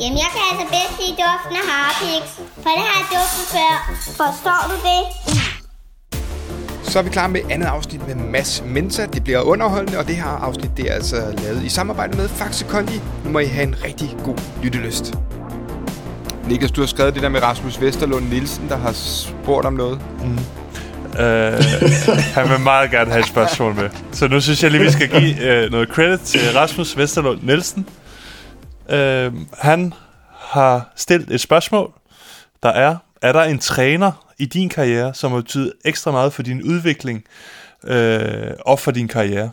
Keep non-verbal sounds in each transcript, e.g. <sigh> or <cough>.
Jamen, jeg kan altså bedst lide duften af Harpix, for det har jeg duftet før. Forstår du det? Så er vi klar med andet afsnit med Mads Mensa. Det bliver underholdende, og det her afsnit det er altså lavet i samarbejde med Faxe Kondi. Nu må I have en rigtig god lyttelyst. Niklas, du har skrevet det der med Rasmus Vesterlund Nielsen, der har spurgt om noget. Mm. Uh, han vil meget gerne have et spørgsmål med. Så nu synes jeg lige, vi skal give uh, noget credit til Rasmus Vesterlund Nielsen. Øh, han har stillet et spørgsmål, der er, er der en træner i din karriere, som har betydet ekstra meget for din udvikling øh, og for din karriere?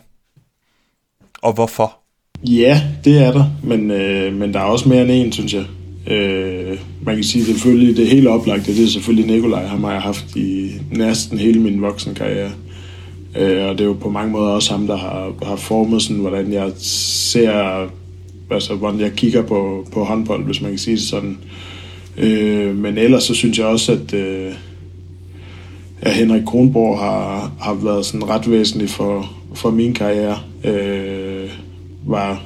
Og hvorfor? Ja, det er der, men, øh, men der er også mere end en, synes jeg. Øh, man kan sige, at selvfølgelig det hele oplagte, det er selvfølgelig Nikolaj, ham har jeg haft i næsten hele min voksenkarriere. Øh, og det er jo på mange måder også ham, der har, har formet sådan, hvordan jeg ser, altså hvordan jeg kigger på, på håndbold, hvis man kan sige det sådan. Øh, men ellers så synes jeg også, at, øh, at Henrik Kronborg har, har været sådan ret væsentlig for, for min karriere. Øh, var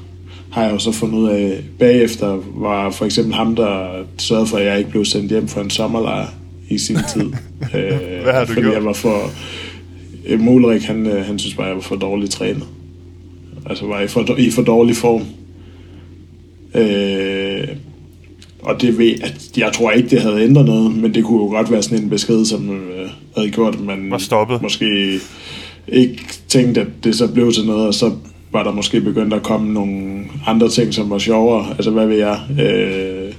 har jeg jo så fundet ud af bagefter, var for eksempel ham, der sørgede for, at jeg ikke blev sendt hjem for en sommerlejr i sin tid. <laughs> øh, Hvad har du fordi gjort? jeg var for... Øh, Mulrik, han, øh, han synes bare, jeg var for dårligt trænet. Altså var i for, i for dårlig form. Øh, og det ved, at jeg tror ikke, det havde ændret noget, men det kunne jo godt være sådan en besked, som øh, havde gjort, at man Var stoppet. måske ikke tænkte, at det så blev til noget, og så var der måske begyndt at komme nogle andre ting, som var sjovere. Altså, hvad ved jeg? Øh,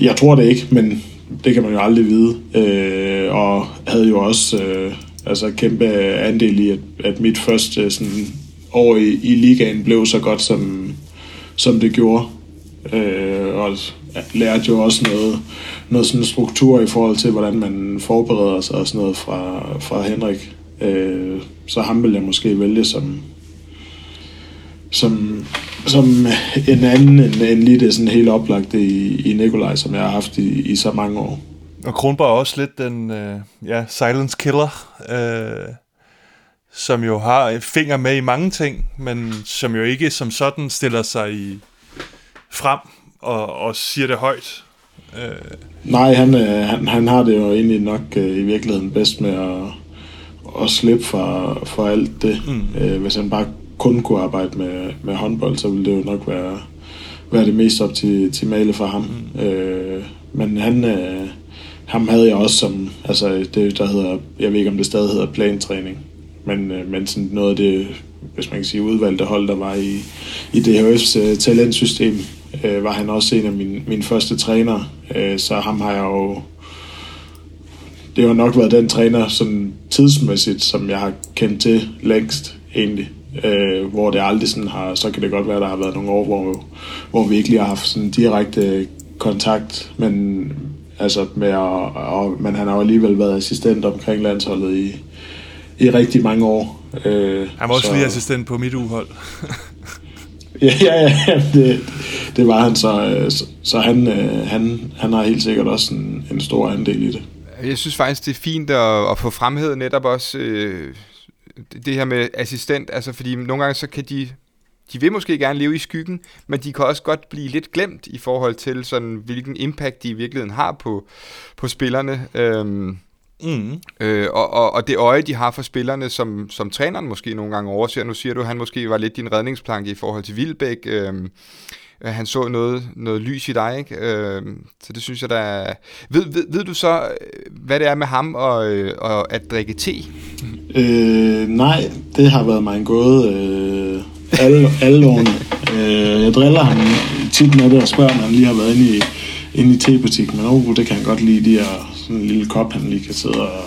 jeg tror det ikke, men det kan man jo aldrig vide. Øh, og havde jo også øh, altså kæmpe andel i, at, at mit første sådan, år i, i ligaen blev så godt, som, som det gjorde. Øh, og lærte jo også noget, noget sådan struktur i forhold til, hvordan man forbereder sig og sådan noget fra, fra Henrik. Øh, så ham ville jeg måske vælge som, som, som en anden end, end lige det sådan helt oplagte i, i Nikolaj, som jeg har haft i, i så mange år. Og Kronborg er også lidt den øh, ja, silence killer, øh, som jo har finger med i mange ting, men som jo ikke som sådan stiller sig i frem og, og siger det højt. Øh, Nej, han, øh, han, han har det jo egentlig nok øh, i virkeligheden bedst med at, at slippe fra, fra alt det. Mm. Øh, hvis han bare kun kunne arbejde med, med håndbold, så ville det jo nok være, være det mest optimale for ham. Mm. Øh, men han, øh, ham havde jeg også som, altså det der hedder, jeg ved ikke om det stadig hedder plantræning, men, øh, men sådan noget af det, hvis man kan sige udvalgte hold, der var i, i DHF's øh, talentsystem, øh, var han også en af mine, mine første trænere, øh, så ham har jeg jo det har nok været den træner sådan tidsmæssigt, som jeg har kendt til længst egentlig. Øh, hvor det aldrig sådan har, så kan det godt være, der har været nogle år, hvor, hvor vi ikke lige har haft sådan direkte kontakt, men altså med at, og, men han har jo alligevel været assistent omkring landsholdet i, i rigtig mange år. Øh, han var også så- lige assistent på mit uhold. <laughs> Ja, ja, ja det, det var han, så, øh, så, så han, øh, han, han har helt sikkert også en, en stor andel i det. Jeg synes faktisk, det er fint at, at få fremhævet netop også øh, det- her med assistent, altså fordi nogle gange så kan de, de vil måske gerne leve i skyggen, men de kan også godt blive lidt glemt i forhold til sådan, hvilken impact de i virkeligheden har på, på spillerne. Øhm, Mm. Øh, og, og, og det øje, de har for spillerne, som, som træneren måske nogle gange overser. Nu siger du, at han måske var lidt din redningsplanke i forhold til Vilbæk. Øh, han så noget, noget lys i dig, ikke? Øh, så det synes jeg, der er... Ved, ved, ved du så, øh, hvad det er med ham og, øh, og at drikke te? Øh, nej, det har været mig en gåde øh, alle, alle årene. Øh, jeg driller ham tit med det og spørger, om han lige har været inde i, inde i tebutikken. Men oh, det kan han godt lide, de her sådan en lille kop, han lige kan sidde og,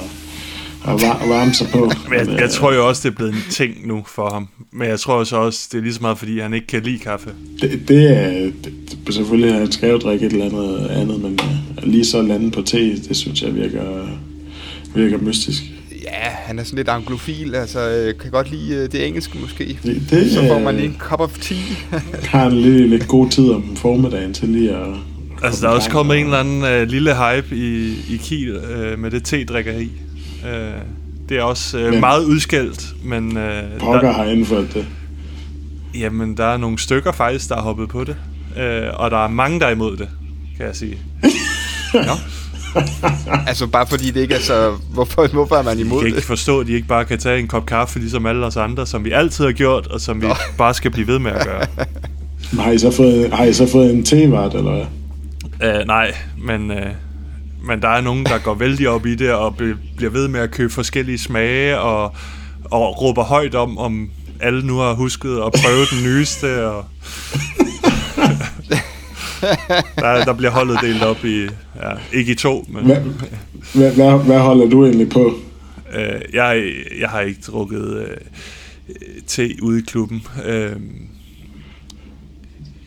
og var, varme sig på. <laughs> Men jeg, jeg tror jo også, det er blevet en ting nu for ham. Men jeg tror så også, det er lige så meget, fordi han ikke kan lide kaffe. Det, det er det, selvfølgelig, han skal jo drikke et eller andet andet, men øh, lige så lande på te, det synes jeg virker, virker mystisk. Ja, han er sådan lidt anglofil, altså øh, kan godt lide øh, det engelske måske. Det, det Så får man øh, lige en cup of tea. har han lige lidt god tid om formiddagen til lige at... Altså, der er også kommet en eller anden øh, lille hype i, i Kiel øh, med det te-drikkeri. Øh, det er også øh, Men- meget udskældt, men øh, Pokker der, har indført det. jamen, der er nogle stykker faktisk, der har hoppet på det. øh, og der er mange, der er imod det, kan jeg sige. <laughs> Altså bare fordi det ikke er så... Hvorfor, hvorfor er man Jeg imod kan ikke det? forstå, at de ikke bare kan tage en kop kaffe, ligesom alle os andre, som vi altid har gjort, og som vi bare skal blive ved med at gøre. <laughs> Har I så fået, har I så fået en tevart, eller hvad? Uh, nej, men, uh, men der er nogen, der går vældig op i det, og bliver ved med at købe forskellige smage, og, og råber højt om, om alle nu har husket at prøve den nyeste, og <laughs> der, der bliver holdet delt op i, ja, ikke i to, men Hvad, hvad, hvad, hvad holder du egentlig på? øh, jeg, jeg har ikke drukket øh, te ude i klubben. Øh,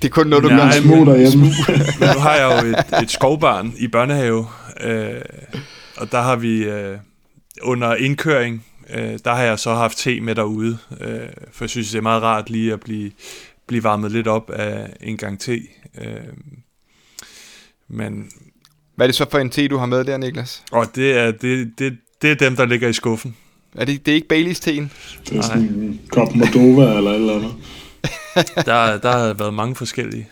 Det er kun noget, du Nej, gør. En smug derhjemme. Men <laughs> nu har jeg jo et, et skovbarn i børnehave, øh, og der har vi øh, under indkøring, øh, der har jeg så haft te med derude, øh, for jeg synes, det er meget rart lige at blive, blive varmet lidt op af en gang te. Øh, men Hvad er det så for en te, du har med der, Niklas? og det er, det, det, det er dem, der ligger i skuffen. Er det, det er ikke Baileys teen? Det er sådan en kop Moldova eller et eller andet. Der, der har været mange forskellige.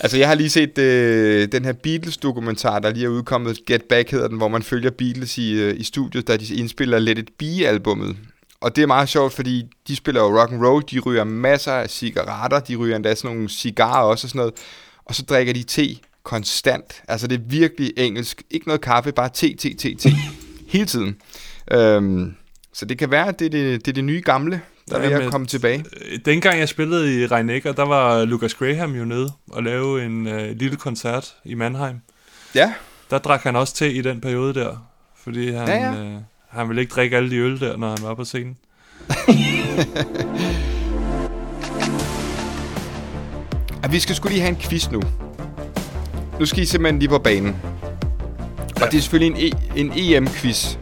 Altså, jeg har lige set øh, den her Beatles-dokumentar, der lige er udkommet. Get Back hedder den, hvor man følger Beatles i, øh, i studiet, da de indspiller Let It Be-albummet. Og det er meget sjovt, fordi de spiller jo rock and roll, de ryger masser af cigaretter, de ryger endda sådan nogle cigarer også og sådan noget. Og så drikker de te konstant. Altså, det er virkelig engelsk. Ikke noget kaffe, bare te, te, te, te. Hele tiden. Øhm, så det kan være, at det er det, det, er det nye gamle, der er Ja, men- komme tilbage. Øh, Dengang jeg spillede i Rhein-Neckar, der var Lucas Graham jo nede og lave en øh, lille koncert i Mannheim. Ja, Der drak han også te i den periode der, fordi han, Ja, ja, ja. ja. Øh, han ville ikke drikke alle de øl der, når han var på scenen. <laughs> Vi skal skulle lige have en quiz nu. Nu skal I simpelthen lige på banen. Og det er selvfølgelig en, e- en EM-quiz.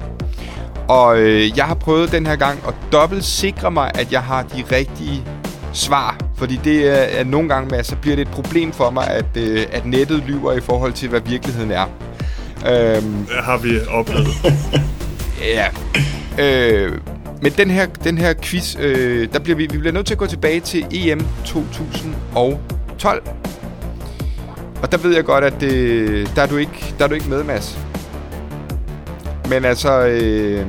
Og øh, jeg har prøvet den her gang at dobbelt sikre mig, at jeg har de rigtige svar. Fordi det er, er nogle gange med, så bliver det et problem for mig, at, øh, at nettet lyver i forhold til, hvad virkeligheden er. Øhm, Det har vi oplevet. <laughs> Ja. Øh, men den her, den her quiz, øh, der bliver vi, vi bliver nødt til at gå tilbage til EM 2012. Og der ved jeg godt, at øh, der, er du ikke, der er du ikke med, Mads. Men altså, øh,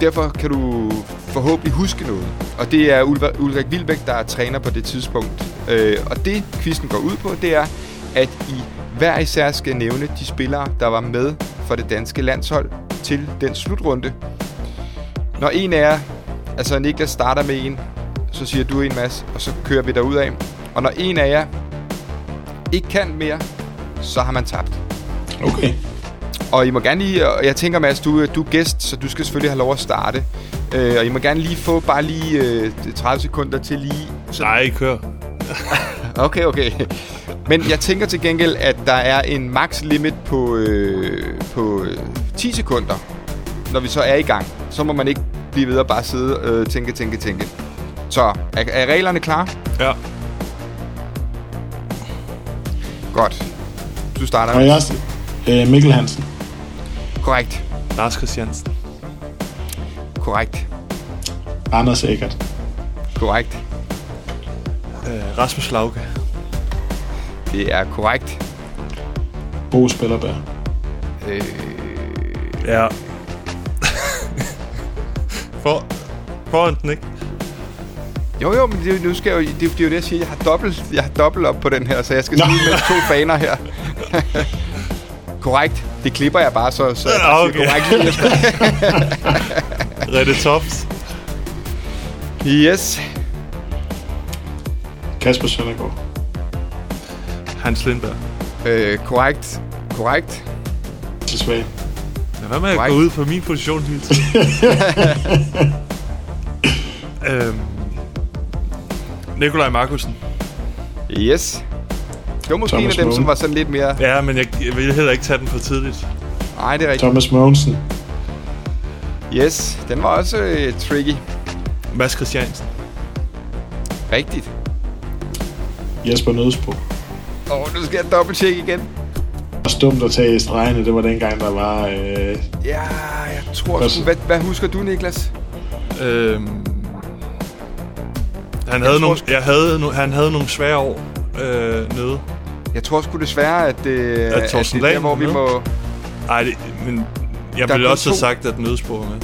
derfor kan du forhåbentlig huske noget. Og det er Ulrik Vilbæk, der er træner på det tidspunkt. Øh, og det, quizzen går ud på, det er, at I hver især skal nævne de spillere, der var med for det danske landshold til den slutrunde. Når en af jer, altså Niklas starter med en, så siger du en masse, og så kører vi derud af. Og når en af jer ikke kan mere, så har man tabt. Okay. Og I må gerne lige, og jeg tænker Mads, du, du er gæst, så du skal selvfølgelig have lov at starte. Øh, og I må gerne lige få bare lige øh, 30 sekunder til lige... Nej, kør. <laughs> Okay, okay. Men jeg tænker til gengæld, at der er en max limit på, øh, på øh, 10 sekunder, når vi så er i gang. Så må man ikke blive ved at bare sidde og øh, tænke, tænke, tænke. Så, er, er reglerne klar? Ja. Godt. Du starter. Og jeg også, øh, Mikkel Hansen. Korrekt. Lars Christiansen. Korrekt. Anders Eggert. Korrekt. Øh, Rasmus Lauke. Det er korrekt. Bo Spillerberg. Øh, Ja. For, foran den, ikke? jo, jo, men det, nu skal jeg jo, det, er jo- det er jo det, jeg siger. Jeg har dobbelt, jeg har dobbelt op på den her, så jeg skal smide med to faner her. <laughs> korrekt. Det klipper jeg bare, så, så jeg okay. korrekt. <laughs> Rette Tops. Yes. Kasper Søndergaard. Hans Lindberg. Øh, korrekt. Korrekt. Til Svag. Lad være med at gå ud på min position hele <laughs> tiden. øhm, Nikolaj Markusen. Yes. Det var måske en af Thomas dem, som Måne. var sådan lidt mere... Ja, men jeg, jeg vil heller ikke tage den for tidligt. Nej, det er rigtigt. Thomas Mogensen. Yes, den var også øh, tricky. Mads Christiansen. Rigtigt. Jesper Nødsbo. Åh, oh, nu skal jeg dobbelttjekke igen. Og stumt at tage stregene, det var dengang, der var... Øh, Ja, jeg tror Hvad? Hvad, hvad husker du, Niklas? Øhm, Han havde, nogle, jeg havde, no, han havde nogle svære år øh, nede. Jeg tror sgu desværre, at, øh, At at det er der, hvor vi med? må... Ej, det, men jeg Der er ville også have to. sagt, at Nødesbo var med.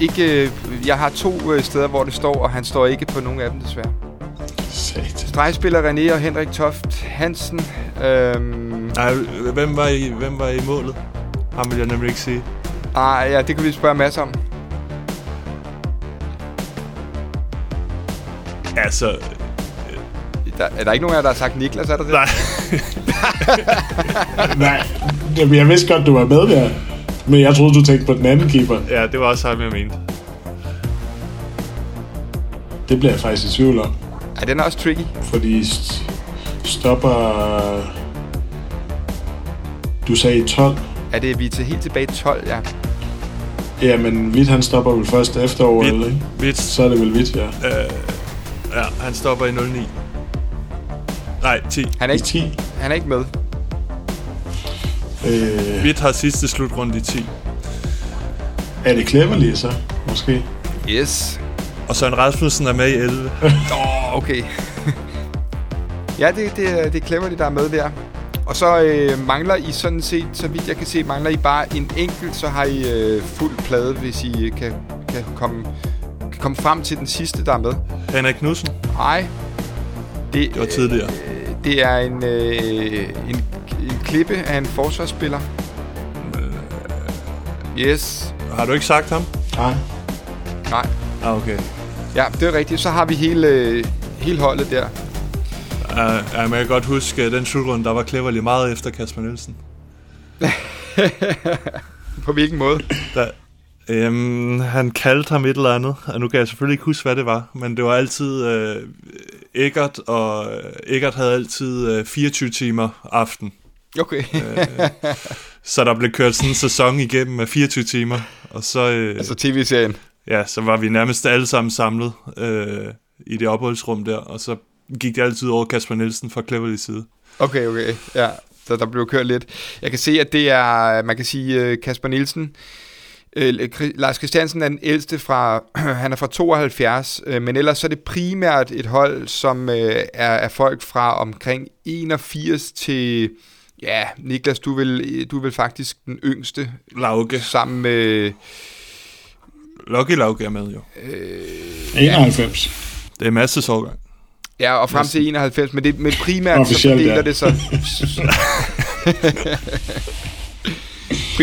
Ikke, øh, jeg har to øh, steder, hvor det står, og han står ikke på nogen af dem, desværre. Sat. Stregspiller René og Henrik Toft Hansen. Øhm, Nej, hvem var, i, hvem var i målet? Ham vil jeg nemlig ikke sige. ah, ja, det kan vi spørge masser om. Altså, Der, er der ikke nogen af jer, der har sagt Niklas, er der det? nej. <laughs> Nej, jamen, jeg vidste godt, du var med der. Men jeg troede, du tænkte på den anden keeper. Ja, det var også ham, jeg mente. Det bliver jeg faktisk i tvivl om. Ej, den er også tricky. Fordi st- stopper... Du sagde 12. Er det, vi er til helt tilbage i 12, ja. Ja, men Hvidt han stopper vel først efter OL, Hvidt. ikke? Vidt. Så er det vel Hvidt, ja. Ja, han stopper i 09. Nej, 10. Han er ikke, 10. han er ikke med. Øh, Vidt har sidste slutrunde i 10. er det Cleverly så, måske? Yes. Og Søren Rasmussen er med i 11. Åh, oh, okay. <laughs> ja, det, det, er- det er cleverly, der er med der. Og så øh, mangler I sådan set, så vidt jeg kan se, mangler I bare en enkelt, så har I øh, fuld plade, hvis I øh, kan, kan, komme, kan komme frem til den sidste, der er med. Henrik Knudsen. Nej. Det, Det var tidligere. Øh, det er en, øh, en, en klippe af en forsvarsspiller. Yes. Har du ikke sagt ham? Nej. Nej. Ah, okay. Ja, det er rigtigt. Så har vi hele, øh, hele holdet der. Uh, ja, men jeg kan godt huske, at den slutrunde, der var Cleverly meget efter Kasper Nielsen. <laughs> På hvilken måde? Der, øhm, han kaldte ham et eller andet, og nu kan jeg selvfølgelig ikke huske, hvad det var, men det var altid øh, Eggert, og øh, Eggert havde altid øh, 24 timer aften. Okay. Så der blev kørt sådan en sæson igennem med 24 timer, og så, øh, altså tv-serien. ja, så var vi nærmest alle sammen samlet øh, i det opholdsrum der, og så gik det altid over Kasper Nielsen fra Cleverly side. Okay, okay. Ja, så der blev kørt lidt. Jeg kan se, at det er, man kan sige, øh, Kasper Nielsen. Øh, Kri- Lars Christiansen er den ældste fra, <clears throat> han er fra 72, øh, men ellers så er det primært et hold, som øh, er, er folk fra omkring 81 til, ja, Niklas, du er vel, du er vel faktisk den yngste, Lauke. sammen med, Lucky Lauke er med jo. 91. Det er masse årgang. ja, og frem til 91, men, det, men primært så Officielt, fordeler ja. det sig, <laughs> <laughs>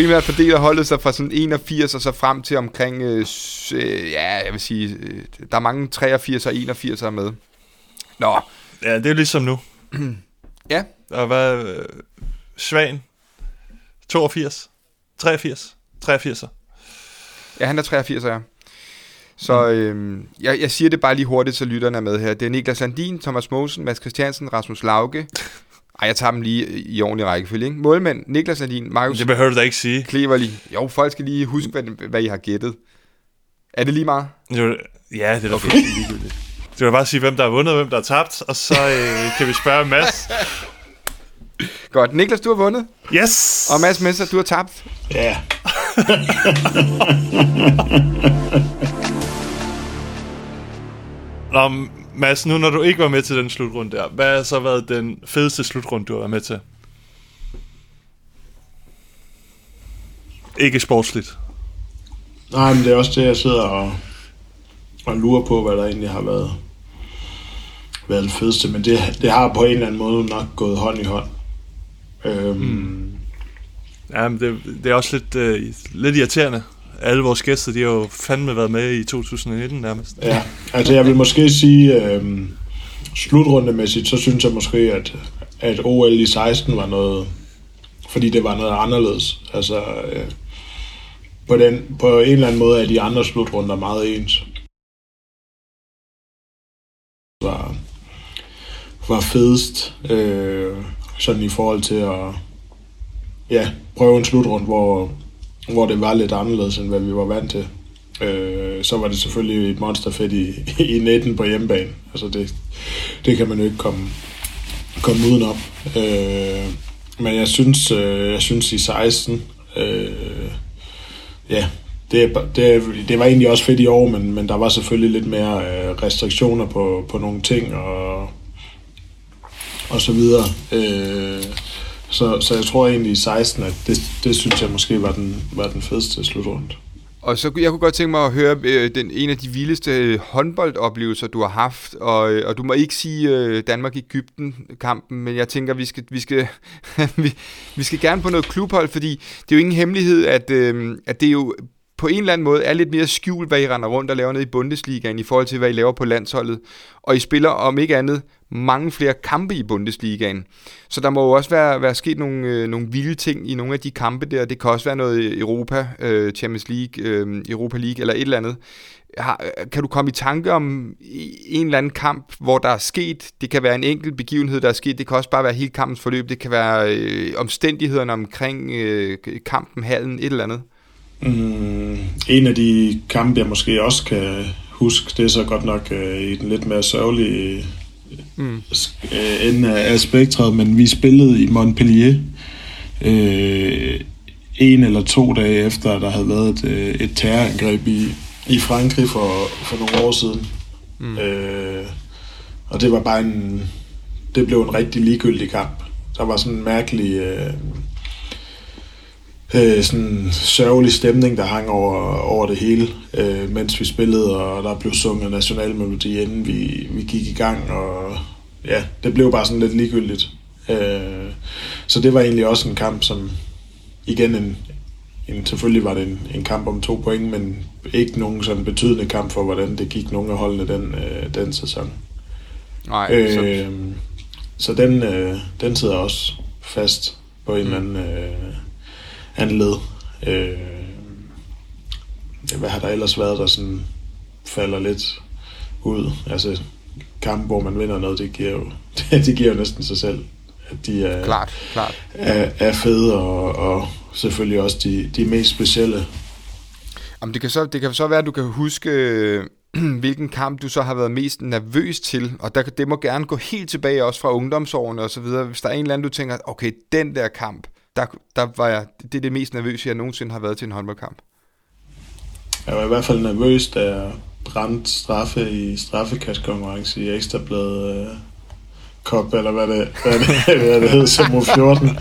primært fordeler holdet sig fra sådan 81 og så frem til omkring, øh, øh, ja, jeg vil sige, øh, der er mange 83 og 81 er med. Nå, Ja, det er ligesom nu. ja, Og hvad... Øh, Svan. 82. 83. 83'er. ja han er 83 ja. Så øh, jeg, jeg siger det bare lige hurtigt, så lytterne er med her. Det er Niklas Sandin, Thomas Mosen, Mads Christiansen, Rasmus Lauke. Ej, jeg tager dem lige i ordentlig rækkefølge, ikke? Målmænd, Niklas Sandin, Markus Det behøver du da ikke sige. Kleverly. Jo, folk skal lige huske, hvad, hvad I har gættet. Er det lige meget? Var, ja, det er da okay. ligegyldigt. Det var bare at sige, hvem der har vundet og hvem der har tabt, og så øh, kan vi spørge Mads. <laughs> Godt. Niklas, du har vundet. Yes! Og Mads Messer, du har tabt. Ja. <laughs> Nå, Mads, nu når du ikke var med til den slutrunde der, hvad har så været den fedeste slutrunde, du har været med til? Ikke sportsligt. Nej, men det er også det, jeg sidder og, og lurer på, hvad der egentlig har været, været det fedeste. Men det, det har på en eller anden måde nok gået hånd i hånd. Øhm, mm. Ja, men det, det er også lidt, øh, lidt irriterende. Alle vores gæster, de har jo fandme været med i 2019 nærmest. Ja, altså jeg vil måske sige, øh, slutrundemæssigt, så synes jeg måske, at, at OL i 16 var noget, fordi det var noget anderledes. Altså, øh, på, den, på en eller anden måde er de andre slutrunder meget ens. Var, var fedest, øh, sådan i forhold til at ja, prøve en slutrunde, hvor, hvor det var lidt anderledes, end hvad vi var vant til. Øh, så var det selvfølgelig et monsterfedt i, i 19 på hjemmebane. Altså det, det kan man jo ikke komme, komme udenom. Øh, men jeg synes, øh, jeg synes i 16, øh, ja, det, det, det var egentlig også fedt i år, men, men der var selvfølgelig lidt mere øh, restriktioner på, på nogle ting og, og så videre. Øh, så, så jeg tror egentlig i 16, at det, det synes jeg måske var den, var den fedeste slutrunde. Og så jeg kunne godt tænke mig at høre øh, den, en af de vildeste øh, håndboldoplevelser, du har haft. Og, øh, og du må ikke sige øh, Danmark-Ægypten-kampen, men jeg tænker, vi skal, vi, skal, <laughs> vi, vi skal gerne på noget klubhold, fordi det er jo ingen hemmelighed, at, øh, at det er jo på en eller anden måde er lidt mere skjult, hvad I render rundt og laver ned i Bundesligaen i forhold til, hvad I laver på landsholdet. Og I spiller om ikke andet mange flere kampe i Bundesligaen. Så der må jo også være, være sket nogle, øh, nogle vilde ting i nogle af de kampe der. Det kan også være noget Europa, øh, Champions League, øh, Europa League eller et eller andet. Har, kan du komme i tanke om en eller anden kamp, hvor der er sket, det kan være en enkelt begivenhed, der er sket, det kan også bare være hele kampens forløb, det kan være øh, omstændighederne omkring øh, kampen, hallen, et eller andet? Mm, en af de kampe, jeg måske også kan huske, det er så godt nok øh, i den lidt mere sørgelige mm. øh, ende af spektret, men vi spillede i Montpellier øh, en eller to dage efter, der havde været et, øh, et terrorangreb i, i Frankrig for, for nogle år siden. Mm. Øh, og det var bare en... Det blev en rigtig ligegyldig kamp. Der var sådan en mærkelig... Øh, øh, sådan sørgelig stemning, der hang over, over det hele, øh, mens vi spillede, og der blev sunget nationalmelodi, inden vi, vi gik i gang, og ja, det blev bare sådan lidt ligegyldigt. Øh, så det var egentlig også en kamp, som igen en, en selvfølgelig var det en, en kamp om to point, men ikke nogen sådan betydende kamp for, hvordan det gik nogle af holdene den, øh, den sæson. Nej, øh, så... så den, øh, den sidder også fast på en mm. eller anden... Øh, anden led. Øh, hvad har der ellers været, der sådan falder lidt ud? Altså, kamp, hvor man vinder noget, det giver jo, <laughs> det giver jo næsten sig selv, at de er, klart, klart. er, er fede, og, og selvfølgelig også de, de mest specielle. Jamen, det, kan så, det kan så være, at du kan huske, <clears throat> hvilken kamp du så har været mest nervøs til, og der, det må gerne gå helt tilbage også fra ungdomsårene og så videre. Hvis der er en eller anden, du tænker, okay, den der kamp, der, der var jeg, det er det mest nervøse, jeg nogensinde har været til en håndboldkamp. Jeg var i hvert fald nervøs, da jeg brændte straffe i straffekastkonkurrence i Ekstrabladet uh, Cup, eller hvad det, hvad det, <laughs> hvad det hed, som 14. uh,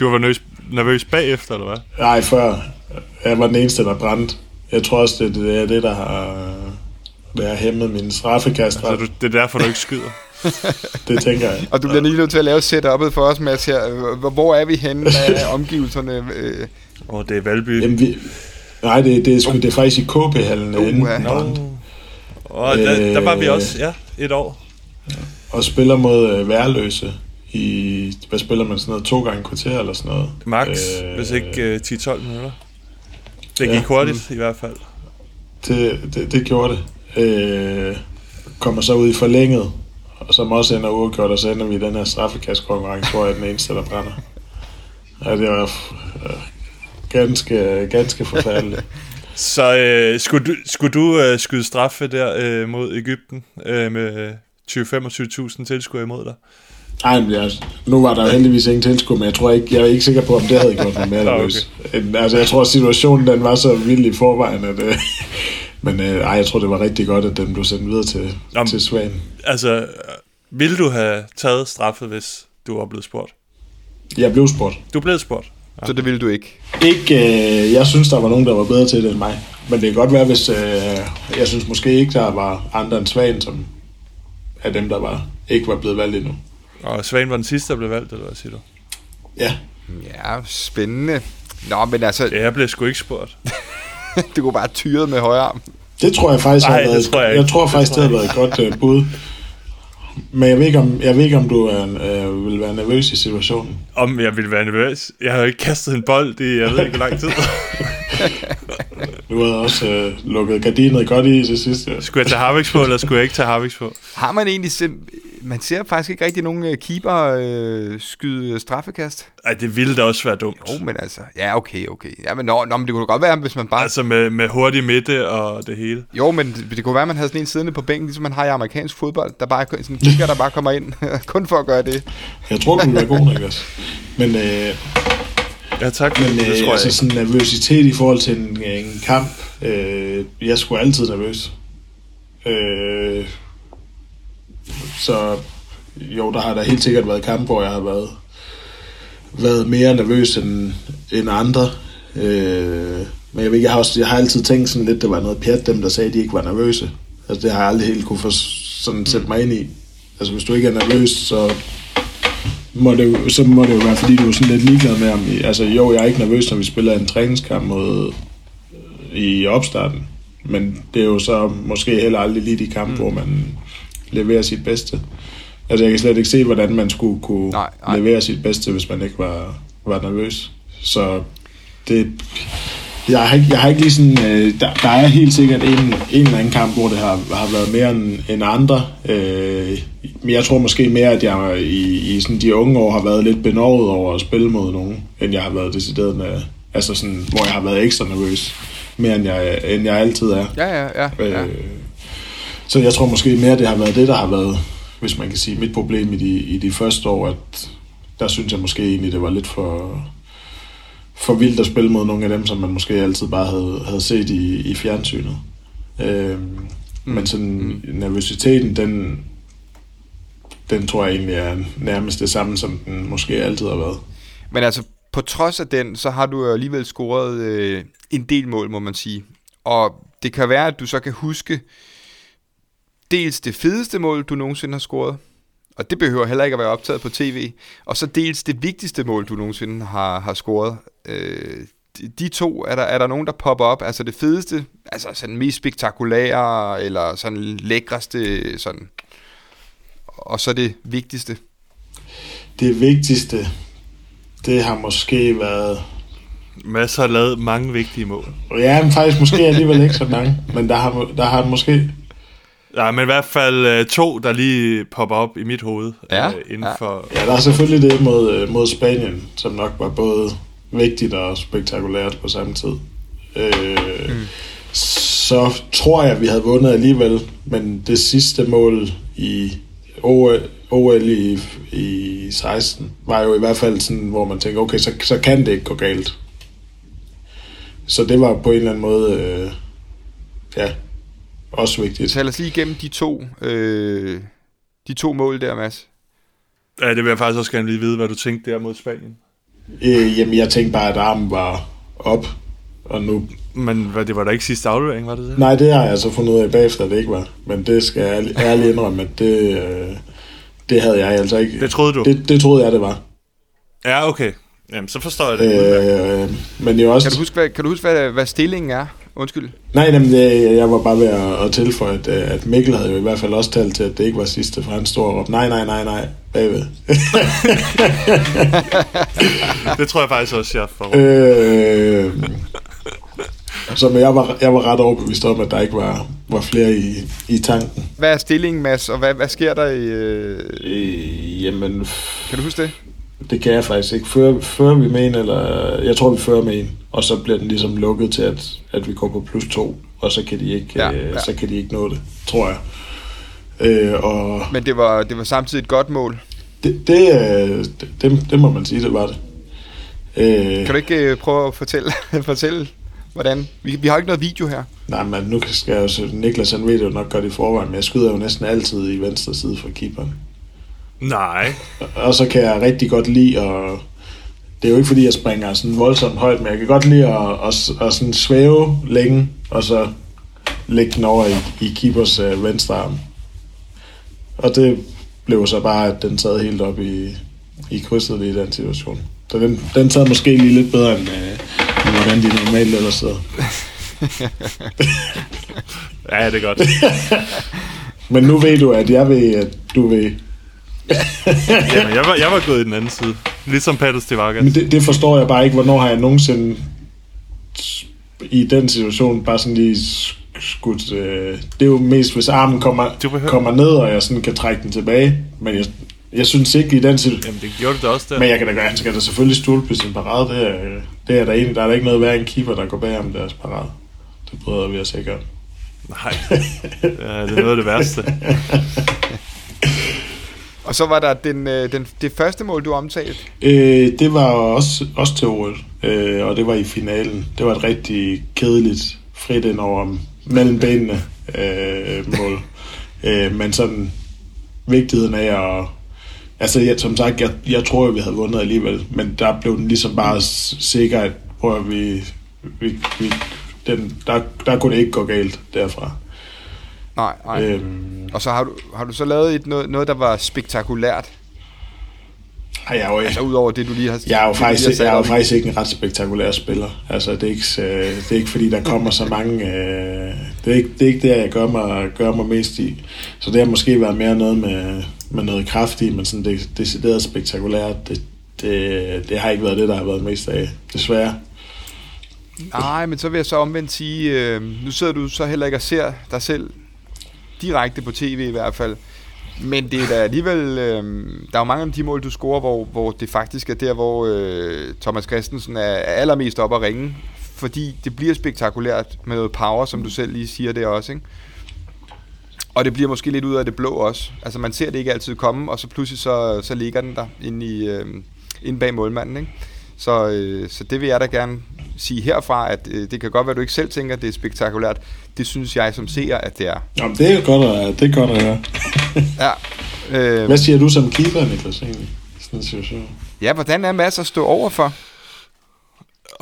du var nervøs, nervøs bagefter, eller hvad? Nej, før. Jeg var den eneste, der brændte. Jeg tror også, det, det er det, der har, det har hæmmet min straffekast. Altså, du, det er derfor, du ikke skyder? <laughs> det tænker jeg. Og du bliver lige nødt til at lave setup'et for os, Mads, her. Hvor er vi henne af <laughs> omgivelserne? Åh, oh, det er Valby. Jamen, vi, nej, det, det, er, sgu, det er faktisk i KB-hallen. Uh, uh, no. oh, der, der var vi også, ja, et år. Og spiller mod uh, Værløse i, hvad spiller man sådan noget, to gange kvarter eller sådan noget? Max, øh, hvis ikke uh, 10-12 minutter. Det gik ja, hurtigt i hvert fald. Det, det, det gjorde det. Øh, kommer så ud i forlænget, og som også ender uafgjort, og så ender vi i den her straffekastkonkurrence, hvor jeg er den eneste, der brænder. Ja, det var øh, ganske, ganske forfærdeligt. <laughs> så øh, skulle du, skulle du øh, skyde straffe der øh, mod Ægypten øh, med 20-25.000 tilskuere imod dig? Nej, men jeg, nu var der heldigvis ingen tilskuer, men jeg tror ikke, jeg er ikke sikker på, om det havde gjort mig mere <laughs> nervøs. okay. Altså, jeg tror, at situationen den var så vild i forvejen, at, øh, men øh, ej, jeg tror, det var rigtig godt, at den blev sendt videre til, Jamen, til Svan. Altså, ville du have taget straffet, hvis du var blevet spurgt? Jeg blev spurgt. Du blev spurgt? Ja. Så det ville du ikke? Ikke, øh, jeg synes, der var nogen, der var bedre til det end mig. Men det kan godt være, hvis... Øh, jeg synes måske ikke, der var andre end Svan, som af dem, der var, ikke var blevet valgt endnu. Og Svan var den sidste, der blev valgt, eller hvad siger du? Ja. Ja, spændende. Nå, men altså... Ja, jeg blev sgu ikke spurgt. <laughs> <laughs> du kunne bare tyret med højre arm. Det tror jeg faktisk Nej, har været, tror jeg, jeg tror faktisk, det, det har været et godt uh, bud. Men jeg ved ikke, om, jeg ved ikke, om du er, øh, vil være nervøs i situationen. Om jeg vil være nervøs? Jeg har jo ikke kastet en bold i, jeg ved ikke, hvor lang tid. <laughs> du har også øh, lukket gardinet godt i til sidst. Ja. Skulle jeg tage Harviks på, eller skulle jeg ikke tage Harviks på? Har man egentlig man ser faktisk ikke rigtig nogen øh, keeper øh, skyde straffekast. Ej, det ville da også være dumt. Jo, men altså, ja, okay, okay. Ja, men, nå, nå, men det kunne godt være, hvis man bare... Altså med, med hurtig midte og det hele. Jo, men det, det kunne være, at man havde sådan en siddende på bænken, ligesom man har i amerikansk fodbold. Der bare er sådan en kigger, der bare kommer ind, <laughs> kun for at gøre det. Jeg tror, du er god, Niklas. Men øh, Ja, tak. Men det øh, tror jeg altså sådan nervøsitet i forhold til en, en kamp, øh, jeg er sgu altid nervøs. Øh, så jo, der har der helt sikkert været kampe, hvor jeg har været, været mere nervøs end, end andre. Øh, men jeg, ved, jeg, har også, jeg har altid tænkt sådan lidt, det var noget pjat, dem der sagde, at de ikke var nervøse. Altså det har jeg aldrig helt kunne få sådan sætte mig ind i. Altså hvis du ikke er nervøs, så må det jo, så må det jo være, fordi du er sådan lidt ligeglad med, om I, altså jo, jeg er ikke nervøs, når vi spiller en træningskamp mod, i opstarten, men det er jo så måske heller aldrig lige de kampe, mm. hvor man leverer sit bedste. Altså jeg kan slet ikke se, hvordan man skulle kunne Nej, nej. levere sit bedste, hvis man ikke var, var nervøs. Så det, jeg har ikke, jeg har ikke lige sådan, øh, der, der er helt sikkert en, en eller anden kamp, hvor det har, har været mere end, end andre. Øh, men jeg tror måske mere, at jeg i, i sådan de unge år har været lidt benovet over at spille mod nogen, end jeg har været decideret med, altså sådan, hvor jeg har været ekstra nervøs, mere end jeg, end jeg altid er. Ja, ja, ja. ja. Øh, så jeg tror måske mere, det har været det, der har været, hvis man kan sige, mit problem i de, i de første år, at der synes jeg måske egentlig, det var lidt for, for vildt at spille mod nogle af dem, som man måske altid bare havde, havde set i, i fjernsynet. Øh, mm. Men sådan mm. nervøsiteten, den, den tror jeg egentlig er nærmest det samme, som den måske altid har været. Men altså, på trods af den, så har du alligevel scoret øh, en del mål, må man sige. Og det kan være, at du så kan huske dels det fedeste mål, du nogensinde har scoret, og det behøver heller ikke at være optaget på tv, og så dels det vigtigste mål, du nogensinde har, har scoret. Øh, de, de to, er der, er der nogen, der popper op? Altså det fedeste, altså sådan mest spektakulære, eller sådan lækreste, sådan, og så det vigtigste. Det vigtigste, det har måske været Mads har lavet mange vigtige mål. Ja, men faktisk måske alligevel ikke så mange, men der har, der har måske... Ja, men i hvert fald øh, to, der lige popper op i mit hoved. Ja, øh, inden ja. for... Ja, der er selvfølgelig det mod, øh, mod Spanien, som nok var både vigtigt og spektakulært på samme tid. Øh, mm. Så tror jeg, at vi havde vundet alligevel, men det sidste mål i OL, OL i, i 16 var jo i hvert fald sådan, hvor man tænker, okay, så, så kan det ikke gå galt. Så det var på en eller anden måde, øh, ja, også vigtigt. Så lad os lige igennem de to, øh, de to mål der, Mads. Ja, det vil jeg faktisk også gerne lige vide, hvad du tænkte der mod Spanien. Øh, jamen, jeg tænkte bare, at armen var op, og nu... Men hvad, det var da ikke sidste aflevering, var det det? Nej, det har jeg så fundet ud af bagefter, det ikke var. Men det skal jeg ærlig- ærligt indrømme, at det, øh, det havde jeg altså ikke... Det troede du? Det, det troede jeg, det var. Ja, okay. Jamen, så forstår jeg det. Øh... Øh, men det er også... Kan du huske, hvad, kan du huske, hvad, hvad stillingen er? Undskyld. Nej, jamen, det, jeg var bare ved at, at tilføje, at, øh, at Mikkel havde jo i hvert fald også talt til, at det ikke var sidste, for han stod og råbte, nej, nej, nej, nej, bagved. <laughs> det tror jeg faktisk også, jeg får. øh, så men jeg var, jeg var ret overbevist om, at der ikke var, var flere i, i tanken. Hvad er stillingen, Mads, og hvad, hvad sker der i... Øh... Øh, jamen, Kan du huske det? Det kan jeg faktisk ikke. Fører, fører vi med en, eller... Jeg tror, vi fører med en, og så bliver den ligesom lukket til, at, at vi går på plus to, og så kan de ikke, Ja, ja, øh, ja. så kan de ikke nå det, tror jeg. Øh, og Men det var, det var samtidig et godt mål. det, det, øh, det, det, det må man sige, det var det. Øh, Kan du ikke øh, prøve at fortælle, <laughs> fortælle hvordan? Vi, vi har ikke noget video her. Nej, men nu skal jeg jo... Niklas, han ved det jo nok godt i forvejen, men jeg skyder jo næsten altid i venstre side for keeperen. Nej. Og så kan jeg rigtig godt lide at... Det er jo ikke fordi, jeg springer sådan voldsomt højt, men jeg kan godt lide at, at, at sådan svæve længe, og så lægge den over i, i keepers øh, venstre arm. Og det blev så bare, at den sad helt op i, i krydset i den situation. Så den, den sad måske lige lidt bedre, end, øh, end hvordan de normalt ellers sidder. <laughs> Ja, det er godt. <laughs> Men nu ved du, at jeg ved, at du ved. Jamen, jeg var, jeg var gået i den anden side. Ligesom Patus de Vargas. Men det, det forstår jeg bare ikke, hvornår har jeg nogensinde i den situation bare sådan lige sk- skudt... Øh, det er jo mest, hvis armen kommer, kommer ned, og jeg sådan kan trække den tilbage. Men jeg, jeg synes ikke i den situation... Jamen, det gjorde da også der. Men jeg kan da gøre, han skal da selvfølgelig stole på sin parade. Det er, det er der egentlig, der er der ikke noget værre en keeper, der går bag om deres parade. Det bryder vi os ikke om. Nej. Det er noget af det værste. <laughs> Og så var der den, øh, den, det første mål, du omtalte. Øh, det var også, også til OL, øh, og det var i finalen. Det var et rigtig kedeligt frit ind over mellem benene øh, mål. <laughs> øh, men sådan vigtigheden af at... Altså, jeg, som sagt, jeg, jeg tror, vi havde vundet alligevel, men der blev den ligesom bare sikker, at prøv at vi, vi, vi den, der, der kunne det ikke gå galt derfra. Nej, nej. Øhm, og så har du, har du så lavet et, noget, noget, der var spektakulært? Ej, jeg er jo, altså udover det, du lige har Jeg er jo, faktisk, jeg er jo faktisk ikke en ret spektakulær spiller. Altså, det er ikke, øh, det er ikke fordi, der kommer så mange... Øh, det, er ikke, det er ikke det, jeg gør mig, gør mig mest i. Så det har måske været mere noget med, med noget kraft i, men sådan det decideret spektakulært, det, det, det har ikke været det, der har været mest af, desværre. Nej, men så vil jeg så omvendt sige, øh, nu sidder du så heller ikke og ser dig selv direkte på tv i hvert fald. Men det er da alligevel, øh, der er jo mange af de mål, du scorer, hvor, hvor det faktisk er der, hvor øh, Thomas Christensen er, er allermest op at ringe. Fordi det bliver spektakulært med noget power, som du selv lige siger det også, ikke? Og det bliver måske lidt ud af det blå også. Altså man ser det ikke altid komme, og så pludselig så, så ligger den der inde, i, øh, inde bag målmanden, ikke? Så, øh, så det vil jeg da gerne sige herfra, at øh, det kan godt være, at du ikke selv tænker, at det er spektakulært. Det synes jeg som seer, at det er. Jamen, det er godt at, det er godt at høre. <laughs> ja. Øh, Hvad siger du som keeper, Niklas, egentlig? Sådan en situation. Ja, hvordan er Mads at stå overfor?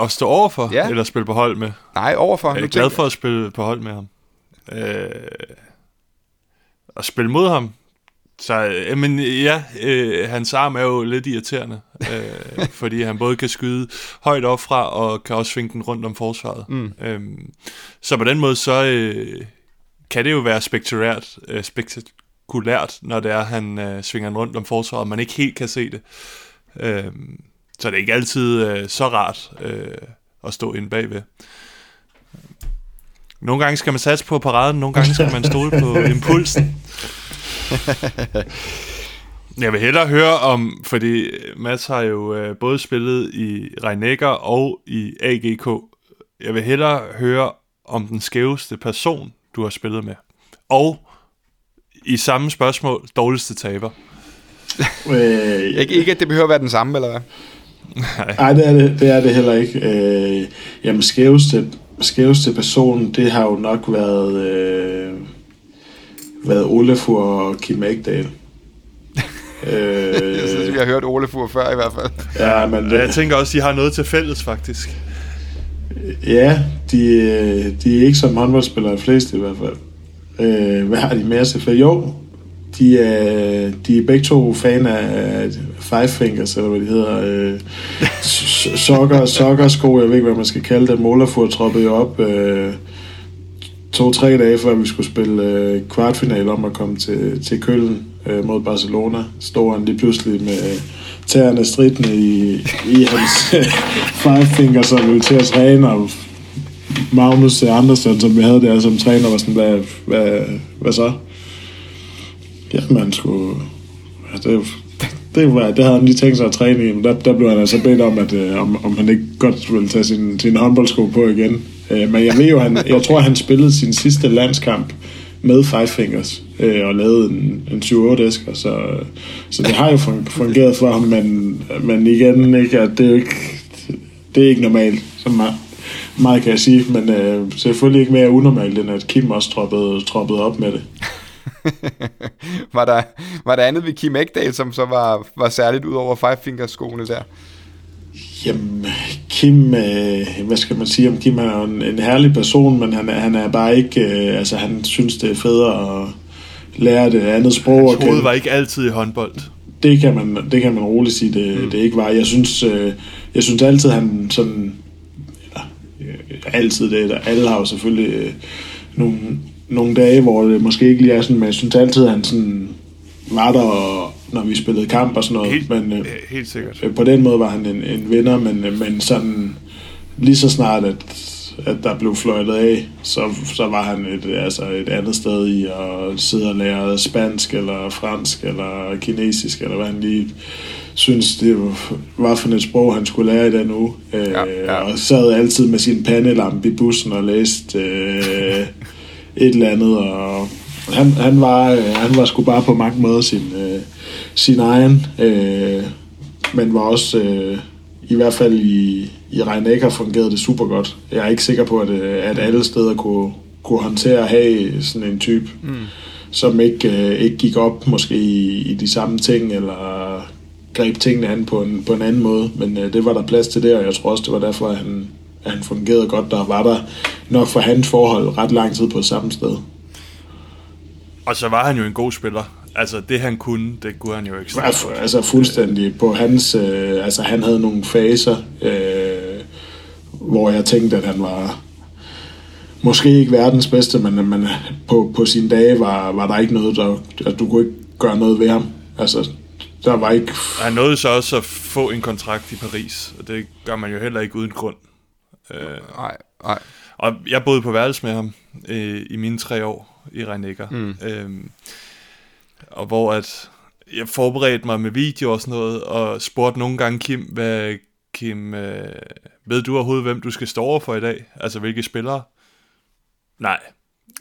At stå overfor? Ja. Eller spille på hold med? Nej, overfor. Jeg er glad for at spille på hold med ham. Øh, at spille mod ham, så, øh, men ja, øh, hans arm er jo lidt irriterende, øh, <laughs> fordi han både kan skyde højt op fra, og kan også svinge den rundt om forsvaret. Mm. Øhm, så på den måde, så øh, kan det jo være spektakulært, øh, spektakulært når det er, han øh, svinger den rundt om forsvaret, og man ikke helt kan se det. Øhm, så det er ikke altid øh, så rart øh, at stå inde bagved. Nogle gange skal man satse på paraden, nogle gange skal man stole på <laughs> impulsen. <laughs> Jeg vil hellere høre om, fordi Mads har jo øh, både spillet i Reinecker og i AGK. Jeg vil hellere høre om den skæveste person, du har spillet med. Og i samme spørgsmål, dårligste taber. <laughs> Øh, ikke, ikke at det behøver at være den samme, eller hvad? Nej, det er det, det er det heller ikke. Øh, jamen, skæveste, skæveste person, det har jo nok været... Øh, været Olafur og Kim Ægdal. øh, <laughs> jeg synes, vi har hørt Olafur før i hvert fald. Ja, men jeg tænker også, de har noget til fælles faktisk. Ja, de, de er ikke som håndboldspillere flest i hvert fald. Øh, hvad har de mere til fælles? Jo, de er, de er begge to fan af Five Fingers, eller hvad de hedder. Øh, sokker, sokker, sko, jeg ved ikke, hvad man skal kalde det. Olafur troppede jo op... Øh, to-tre dage før vi skulle spille øh, kvartfinale om at komme til, til Køln øh, mod Barcelona, stod han lige pludselig med øh, tæerne stridende i, i hans <laughs> øh, five fingers som ville til at træne, og Magnus Andersen, som vi havde der som træner, var sådan, hvad, hvad, hvad så? Ja, man skulle... Ja, det, det, var, det havde han lige tænkt sig at træne i, men der, der blev han altså bedt om, at, øh, om, om han ikke godt ville tage sin, sin håndboldsko på igen. Øh, men jeg ved jo, han, jeg tror, han spillede sin sidste landskamp med Five Fingers øh, og lavede en, en 7-8 æsker, så, så det har jo fungeret for ham, men, men igen, ikke, at det er jo ikke, det er ikke normalt, så meget, meget kan jeg sige, men øh, selvfølgelig ikke mere unormalt, end at Kim også troppede, troppede op med det. <laughs> var, der, var der andet ved Kim Ekdal, som så var, var særligt ud over Five Fingers skoene der? Jamen, Kim, øh, hvad skal man sige om Kim? Han er en, en herlig person, men han, han er bare ikke, øh, altså han synes, det er federe at lære det andet sprog. Hans hoved var ikke altid i håndbold. Det kan man, det kan man roligt sige, det, mm. det ikke var. Jeg synes, øh, jeg synes altid, han sådan, eller, øh, altid det, der, alle har jo selvfølgelig øh, nogle, nogle dage, hvor det måske ikke lige er sådan, men jeg synes altid, han sådan var der når vi spillede kamp og sådan noget. Helt, men, øh, helt sikkert. Øh, på den måde var han en, en vinder, men, øh, men sådan lige så snart, at, at der blev fløjtet af, så, så var han et, altså et andet sted i at sidde og lære spansk, eller fransk, eller kinesisk, eller hvad han lige synes, det var for et sprog, han skulle lære i den uge. Øh, ja, ja. Og sad altid med sin pandelampe i bussen og læste øh, et eller andet, og han, han, var, han var sgu bare på mange måder sin, øh, sin egen, øh, men var også, øh, i hvert fald i, i Rhein fungerede det super godt. Jeg er ikke sikker på, at, øh, at alle steder kunne, kunne håndtere at have sådan en type, mm. som ikke, øh, ikke gik op måske i, i de samme ting, eller greb tingene an på en, på en anden måde, men øh, det var der plads til det, og jeg tror også, det var derfor, at han, at han fungerede godt. Der var der nok for hans forhold ret lang tid på samme sted. Og så var han jo en god spiller. Altså, det han kunne, det kunne han jo ikke. Altså, altså fuldstændig på hans... Øh, altså, han havde nogle faser, øh, hvor jeg tænkte, at han var måske ikke verdens bedste, men, men på, på sine dage var, var der ikke noget, der... At du kunne ikke gøre noget ved ham. Altså, der var ikke... Han nåede så også at få en kontrakt i Paris, og det gør man jo heller ikke uden grund. Øh, nej, nej. Og jeg boede på værelse med ham øh, i mine tre år i Reinecker. Mm. Øhm, og hvor at jeg forberedte mig med video og sådan noget, og spurgte nogle gange Kim, hvad Kim, øh, ved du overhovedet, hvem du skal stå over for i dag? Altså, hvilke spillere? Nej.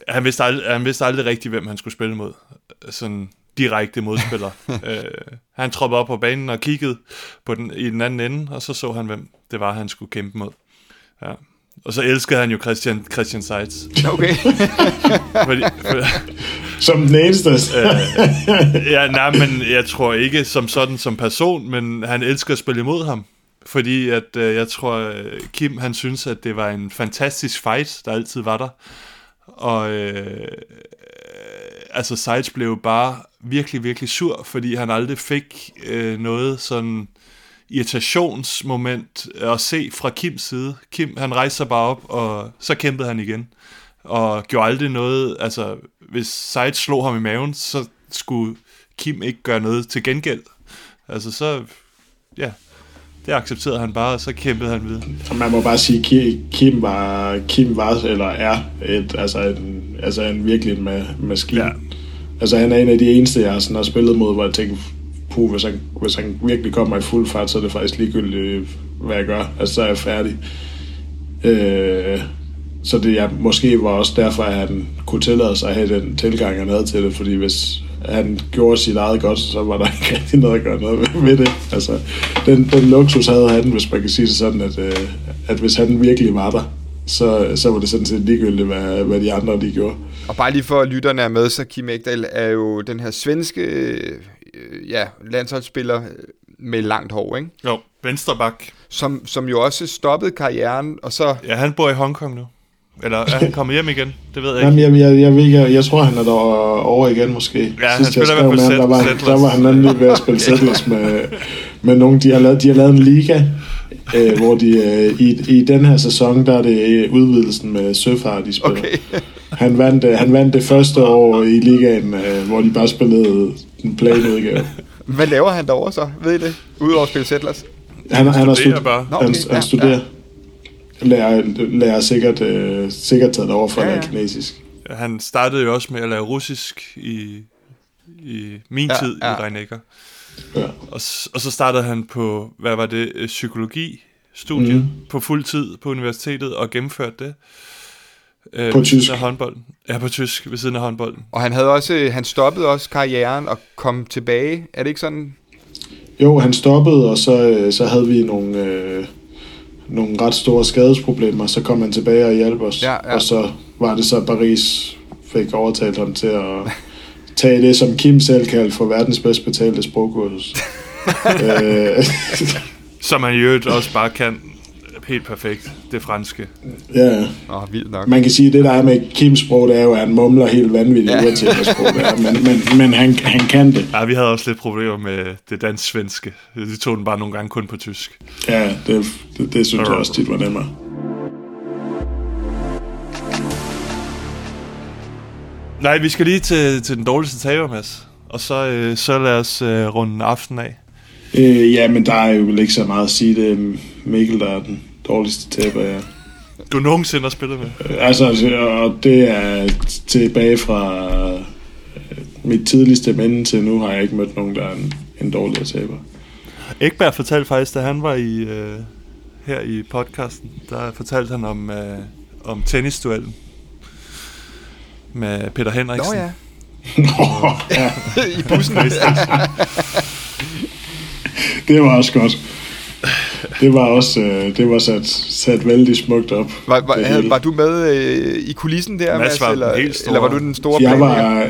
Han vidste aldrig, han vidste aldrig rigtigt, hvem han skulle spille mod. Sådan direkte modspiller. <laughs> øh, han troppede op på banen og kiggede på den, i den anden ende, og så så han, hvem det var, han skulle kæmpe mod. Ja. Og så elskede han jo Christian, Christian Seitz. Okay. <laughs> fordi, for, som den eneste. øh, ja, nej, men jeg tror ikke som sådan som person, men han elsker at spille imod ham. Fordi at øh, jeg tror, øh, Kim han synes, at det var en fantastisk fight, der altid var der. Og øh, altså Seitz blev bare virkelig, virkelig sur, fordi han aldrig fik øh, noget sådan irritationsmoment at se fra Kims side. Kim, han rejste sig bare op, og så kæmpede han igen. Og gjorde aldrig noget, altså hvis Seitz slog ham i maven, så skulle Kim ikke gøre noget til gengæld. Altså så, ja, det accepterede han bare, og så kæmpede han videre. Man må bare sige, Kim var, Kim var eller er et, altså en, altså en virkelig en ma- maskine. Ja. Altså han er en af de eneste, jeg sådan har spillet mod, hvor jeg tænker, puh, hvis han, hvis han virkelig kommer i fuld fart, så er det faktisk ligegyldigt, hvad jeg gør. Altså så er jeg færdig. Øh, så det jeg, måske var også derfor, at han kunne tillade sig at have den tilgang, han havde til det, fordi hvis han gjorde sit eget godt, så var der <laughs> ikke rigtig noget at gøre noget med det. Altså, den, den luksus havde han, hvis man kan sige det sådan, at, øh, at hvis han virkelig var der, så, så var det sådan set ligegyldigt, hvad, hvad de andre de gjorde. Og bare lige for at lytterne er med, så Kim Ekdal er jo den her svenske øh, ja, landsholdsspiller med langt hår, ikke? Jo, vensterbak. Som, som jo også stoppede karrieren, og så... Ja, han bor i Hongkong nu. Eller er han kommet hjem igen? Det ved jeg ikke. Jamen, jeg, jeg, jeg, jeg, jeg, jeg tror, han er der over igen måske. Ja, han spiller i hvert fald der, var, der var han nemlig ved at spille <laughs> Settlers med, med nogen. De har lavet, de har lavet en liga, øh, hvor de øh, i, i den her sæson, der er det udvidelsen med Søfart, de spiller. Okay. han, vandt, øh, han vandt det første år i ligaen, øh, hvor de bare spillede den plain udgave. Hvad laver han derovre så? Ved I det? Udover at spille Settlers? Han, han, han, studerer bare. Han, okay, han, han studerer. Ja lærer, lærer sikkert, øh, sikkert taget over for ja, ja. at lære kinesisk. Han startede jo også med at lære russisk i, i min ja, tid ja. i Reinecker. Ja. Og, og så startede han på, hvad var det, øh, psykologi studie mm. på fuld tid på universitetet og gennemførte det. Øh, på tysk. Af håndbolden. Ja, på tysk, ved siden af håndbolden. Og han havde også, han stoppede også karrieren og kom tilbage. Er det ikke sådan? Jo, han stoppede, og så, øh, så havde vi nogle, øh, nogle ret store skadesproblemer, så kom han tilbage og hjalp os. Ja, ja. Og så var det så, Paris fik overtalt ham til at tage det, som Kim selv kaldte for verdens bedst betalte sprogkursus. <laughs> øh, som han jo også bare kan helt perfekt, det franske. Ja, oh, vildt nok. man kan sige, at det der er med Kims sprog, det er jo, at han mumler helt vanvittigt, ja. uanset hvad sprog det er, men, men, men han, han kan det. Ja, vi havde også lidt problemer med det dansk-svenske. De tog den bare nogle gange kun på tysk. Ja, det, det, det synes jeg også tit var nemmere. Nej, vi skal lige til, til den dårligste taber, Mads. Og så, øh, så lad os øh, runde aften af. Øh, ja, men der er jo vel ikke så meget at sige det. Mikkel, der er den dårligste taber, ja. Du nogensinde har spillet med? Altså, og det er tilbage fra øh, mit tidligste minde til nu, har jeg ikke mødt nogen, der er en, en dårligere taber. Ekberg fortalte faktisk, da han var i øh, her i podcasten, der fortalte han om, øh, om tennisduellen med Peter Henriksen. Nå ja. <laughs> ja, <laughs> i bussen. <laughs> det var også godt. Det var også øh, det var sat, sat vældig smukt op. Var, var, det havde, var du med øh, i kulissen der, Mads Mads, var eller, helt store. eller var du den store Jeg var,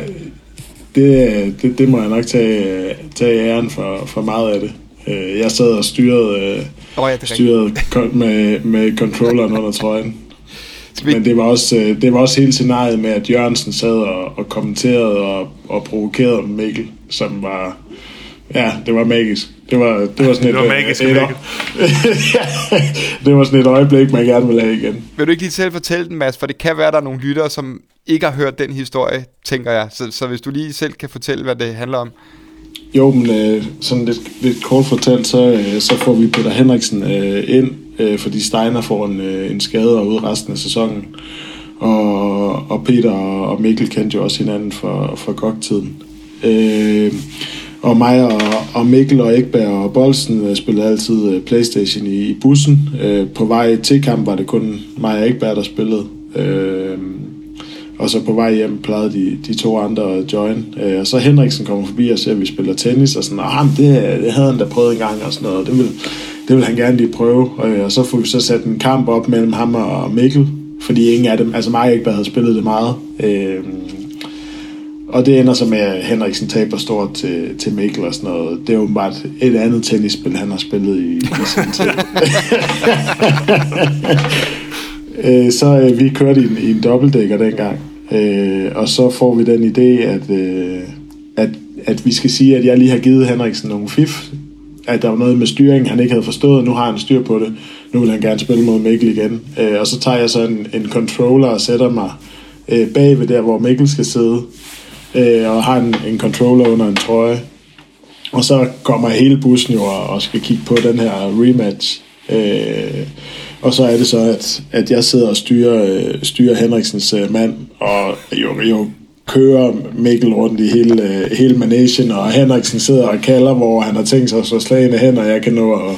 det, det, det må jeg nok tage, tage æren for, for meget af det. Øh, Jeg sad og styrede, Åh, ja, styrede med, med controlleren under trøjen. <laughs> Vi, Men det var også, øh, det var også hele scenariet med, at Jørgensen sad og, og kommenterede og, og provokerede Mikkel, som var... Ja, det var magisk. Det var, det var sådan et... Det var øh, magisk, et, <laughs> det var sådan et øjeblik, man gerne ville have igen. vil du ikke lige selv fortælle den, Mads? For det kan være, at der er nogle lyttere, som ikke har hørt den historie, tænker jeg. Så, så hvis du lige selv kan fortælle, hvad det handler om. Jo, men øh, sådan lidt, lidt kort fortalt, så, øh, så får vi Peter Henriksen øh, ind, øh, fordi Steiner får en, øh, en skade og ud resten af sæsonen. Og, og Peter og Mikkel kendte jo også hinanden for, for GOG-tiden. Øh, og mig og, og Mikkel og Ekberg og Bolsen øh, spillede altid øh, Playstation i, i bussen. Øh, på vej til kamp var det kun mig og Ekberg, der spillede. Øh, og så på vej hjem plejede de, de to andre at join. Øh, og så Henriksen kommer forbi og ser, at vi spiller tennis, og sådan, ah, det, det havde han da prøvet en gang, og sådan noget. Det vil, det vil han gerne lige prøve. Øh, og så får vi så sat en kamp op mellem ham og Mikkel, fordi ingen af dem, altså mig og Ekberg havde spillet det meget. Øh, og det ender så med, at Henriksen taber stort til, til Mikkel og sådan noget. Det er åbenbart et andet tennisspil, han har spillet i, i sin tid. <laughs> øh, så øh, vi kørte i en, i en dobbeltdækker dengang. Øh, og så får vi den idé, at, øh, at, at vi skal sige, at jeg lige har givet Henriksen nogle fif. At der var noget med styring, han ikke havde forstået. Nu har han styr på det. Nu vil han gerne spille mod Mikkel igen. Øh, og så tager jeg så en, en controller og sætter mig øh, bag ved der, hvor Mikkel skal sidde. Øh, og har en, en controller under en trøje. Og så kommer hele bussen jo og, og skal kigge på den her rematch. Øh, og så er det så, at, at jeg sidder og styrer, øh, styrer Henriksens øh, mand, og jo, jo kører Mikkel rundt i hele, øh, hele managen, og Henriksen sidder og kalder, hvor han har tænkt sig at slå slagene hen, og jeg kan nå at,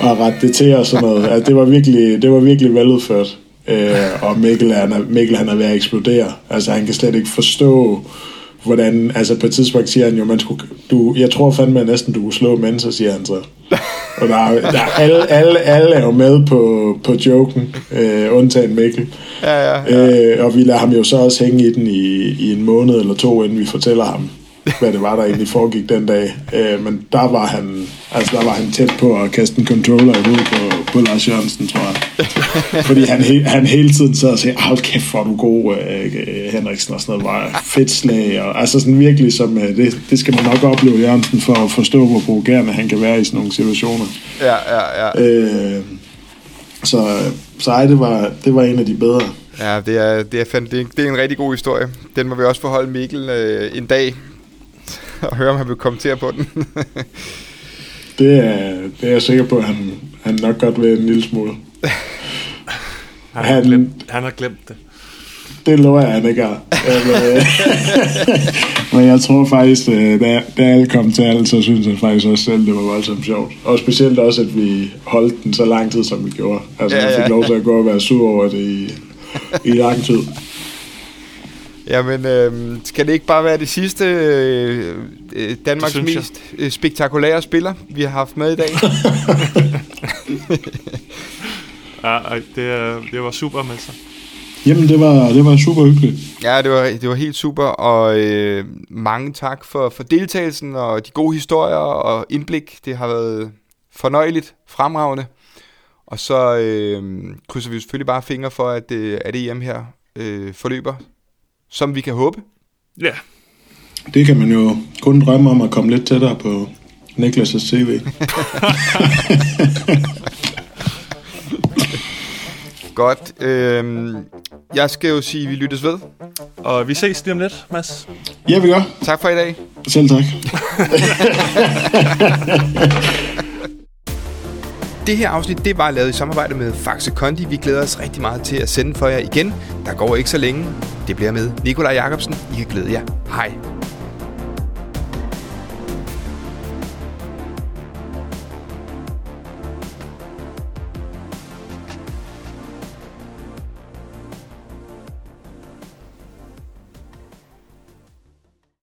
at rette det til og sådan noget. Altså, det, var virkelig, det var virkelig veludført. Øh, og Mikkel, han er, Mikkel han er ved at eksplodere. Altså han kan slet ikke forstå, hvordan, altså på et tidspunkt siger han jo, man skulle, du, jeg tror fandme næsten, du kunne slå mennesker, siger han så. Og der, er- der er alle, alle, alle er jo med på, på joken, øh, undtagen Mikkel. Ja, ja, ja. Øh, og vi lader ham jo så også hænge i den i, i en måned eller to, inden vi fortæller ham, hvad det var, der egentlig foregik den dag. Øh, men der var han, altså der var han tæt på at kaste en controller i hovedet på, på Lars Jørgensen, tror jeg. <laughs> Fordi han, han hele tiden sad og sagde, hold kæft, hvor er du god, øh, øh, Henriksen, og sådan noget, var fedt slag. Og, altså sådan virkelig, som, øh, det, det skal man nok opleve Jørgensen for at forstå, hvor provokerende han kan være i sådan nogle situationer. ja, ja, ja. Øh, så, så ej, det var, det var en af de bedre. Ja, det er, det, er, fand, det, er, det er en rigtig god historie. Den må vi også forholde Mikkel øh, en dag, og høre, om han vil kommentere på den. <laughs> Det er, det er jeg sikker på, at han, han nok godt vil en lille smule. Han har, Han- glemt, han har glemt det. Det lover jeg, han ikke har. Men, øh, <laughs> jeg tror faktisk, øh, da, da alle kom til alt, så synes jeg faktisk også selv, det var voldsomt sjovt. Og specielt også, at vi holdt den så lang tid, som vi gjorde. Altså, Ja, ja, jeg fik lov til at gå og være sur over det i, i lang tid. Jamen, øh, skal det ikke bare være det sidste øh, øh, Danmarks Det jeg. mest øh, spektakulære spiller, vi har haft med i dag? <laughs> <laughs> Ja, det, det var super med sig. Jamen, det var, det var super hyggeligt. ja, det var, det var helt super, og øh, mange tak for, for deltagelsen og de gode historier og indblik. Det har været fornøjeligt, fremragende. Og så øh, krydser vi selvfølgelig bare fingre for, at, øh, at EM her øh, forløber, som vi kan håbe. Ja, Det kan man jo kun drømme om at komme lidt tættere på Niklas' CV. <laughs> Godt. Øh, jeg skal jo sige, at vi lyttes ved. og vi ses lige om lidt, Mads. Ja, vi gør. Tak for i dag. Selv tak. <laughs> Det her afsnit, det var lavet i samarbejde med Faxe Kondi. Vi glæder os rigtig meget til at sende for jer igen. Der går ikke så længe. Det bliver med Nikolaj Jakobsen. I kan glæde jer. Hej.